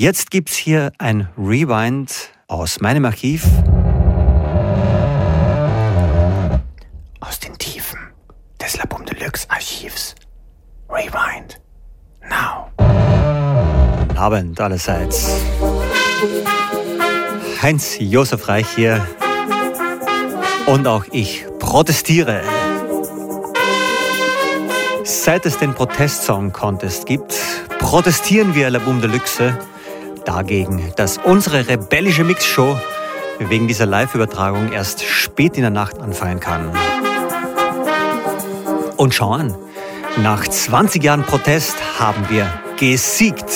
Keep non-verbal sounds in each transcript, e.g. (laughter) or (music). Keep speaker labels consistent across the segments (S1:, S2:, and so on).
S1: Jetzt gibt's hier ein Rewind aus meinem Archiv. Aus den Tiefen des Labum Deluxe Archivs. Rewind. Now. Guten Abend allerseits. Heinz Josef Reich hier. Und auch ich protestiere. Seit es den Protestsong Contest gibt, protestieren wir La Boom Deluxe dagegen, dass unsere rebellische Mixshow wegen dieser Live-Übertragung erst spät in der Nacht anfangen kann. Und schau an, nach 20 Jahren Protest haben wir gesiegt.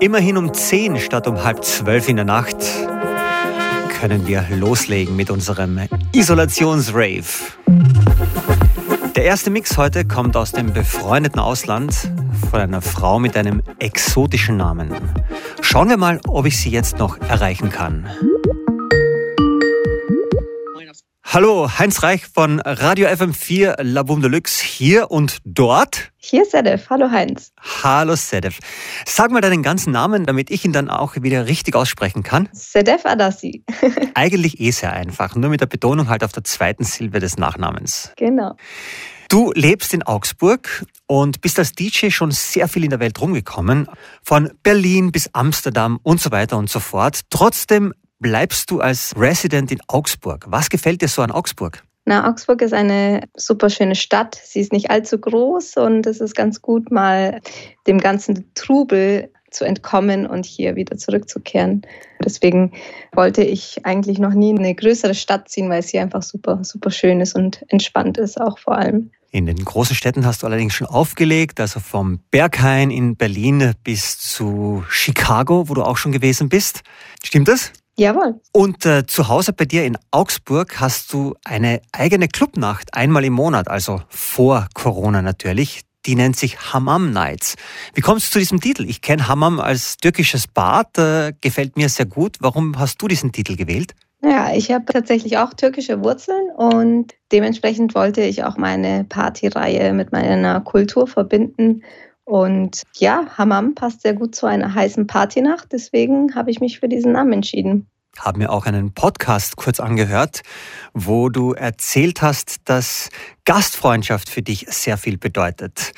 S1: Immerhin um 10 statt um halb 12 in der Nacht können wir loslegen mit unserem Isolationsrave. Der erste Mix heute kommt aus dem befreundeten Ausland von einer Frau mit einem exotischen Namen. Schauen wir mal, ob ich sie jetzt noch erreichen kann. Hallo, Heinz Reich von Radio FM4 La Boom Deluxe hier und dort.
S2: Hier ist Sedef. Hallo Heinz.
S1: Hallo Sedef. Sag mal deinen ganzen Namen, damit ich ihn dann auch wieder richtig aussprechen kann.
S2: Sedef Adassi. (laughs)
S1: Eigentlich eh sehr einfach, nur mit der Betonung halt auf der zweiten Silbe des Nachnamens.
S2: Genau.
S1: Du lebst in Augsburg und bist als DJ schon sehr viel in der Welt rumgekommen, von Berlin bis Amsterdam und so weiter und so fort. Trotzdem bleibst du als Resident in Augsburg. Was gefällt dir so an Augsburg?
S2: Na, Augsburg ist eine super schöne Stadt. Sie ist nicht allzu groß und es ist ganz gut, mal dem ganzen Trubel zu entkommen und hier wieder zurückzukehren. Deswegen wollte ich eigentlich noch nie in eine größere Stadt ziehen, weil es hier einfach super, super schön ist und entspannt ist auch vor allem.
S1: In den großen Städten hast du allerdings schon aufgelegt, also vom Berghain in Berlin bis zu Chicago, wo du auch schon gewesen bist. Stimmt das?
S2: Jawohl.
S1: Und äh, zu Hause bei dir in Augsburg hast du eine eigene Clubnacht einmal im Monat, also vor Corona natürlich. Die nennt sich Hammam Nights. Wie kommst du zu diesem Titel? Ich kenne Hammam als türkisches Bad, äh, gefällt mir sehr gut. Warum hast du diesen Titel gewählt?
S2: Ja, ich habe tatsächlich auch türkische Wurzeln und dementsprechend wollte ich auch meine Partyreihe mit meiner Kultur verbinden und ja, Hammam passt sehr gut zu einer heißen Partynacht. Deswegen habe ich mich für diesen Namen entschieden.
S1: Haben mir auch einen Podcast kurz angehört, wo du erzählt hast, dass Gastfreundschaft für dich sehr viel bedeutet.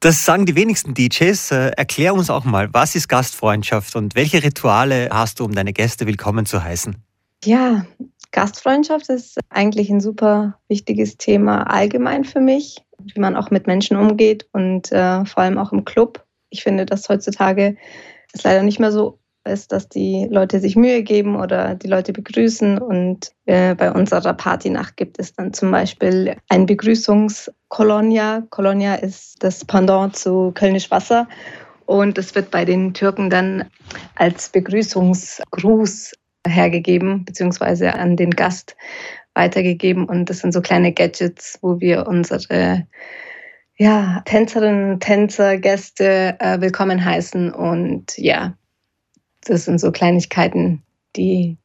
S1: Das sagen die wenigsten DJs. Äh, erklär uns auch mal, was ist Gastfreundschaft und welche Rituale hast du, um deine Gäste willkommen zu heißen?
S2: Ja, Gastfreundschaft ist eigentlich ein super wichtiges Thema allgemein für mich wie man auch mit Menschen umgeht und äh, vor allem auch im Club. Ich finde, dass heutzutage es leider nicht mehr so ist, dass die Leute sich Mühe geben oder die Leute begrüßen. Und äh, bei unserer Partynacht gibt es dann zum Beispiel ein Begrüßungskolonia. Kolonia ist das Pendant zu Kölnisch Wasser. Und es wird bei den Türken dann als Begrüßungsgruß hergegeben, beziehungsweise an den Gast weitergegeben. Und das sind so kleine Gadgets, wo wir unsere ja, Tänzerinnen, Tänzer, Gäste äh, willkommen heißen. Und ja, das sind so Kleinigkeiten, die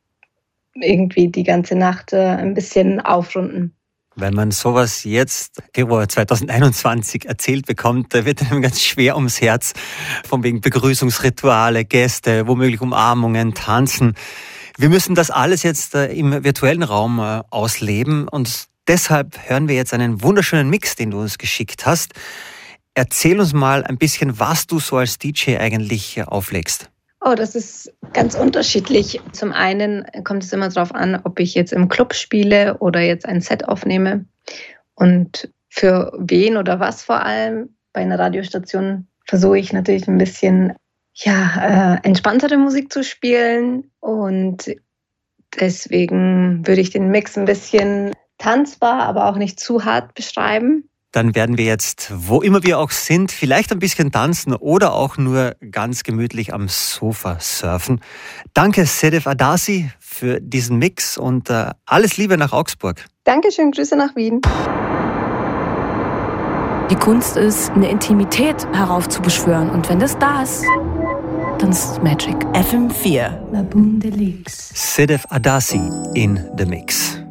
S2: irgendwie die ganze Nacht äh, ein bisschen aufrunden.
S1: Wenn man sowas jetzt, Februar 2021, erzählt bekommt, da wird einem ganz schwer ums Herz. Von wegen Begrüßungsrituale, Gäste, womöglich Umarmungen, Tanzen. Wir müssen das alles jetzt äh, im virtuellen Raum äh, ausleben und deshalb hören wir jetzt einen wunderschönen Mix, den du uns geschickt hast. Erzähl uns mal ein bisschen, was du so als DJ eigentlich äh, auflegst.
S2: Oh, das ist ganz unterschiedlich. Zum einen kommt es immer darauf an, ob ich jetzt im Club spiele oder jetzt ein Set aufnehme. Und für wen oder was vor allem. Bei einer Radiostation versuche ich natürlich ein bisschen ja, äh, entspanntere Musik zu spielen und deswegen würde ich den Mix ein bisschen tanzbar, aber auch nicht zu hart beschreiben.
S1: Dann werden wir jetzt, wo immer wir auch sind, vielleicht ein bisschen tanzen oder auch nur ganz gemütlich am Sofa surfen. Danke, Sedef Adasi, für diesen Mix und äh, alles Liebe nach Augsburg.
S2: Dankeschön, Grüße nach Wien.
S3: Die Kunst ist, eine Intimität heraufzubeschwören. Und wenn das da ist, dann Magic.
S4: FM4. La Boom Deluxe.
S1: Sedef Adasi in the Mix.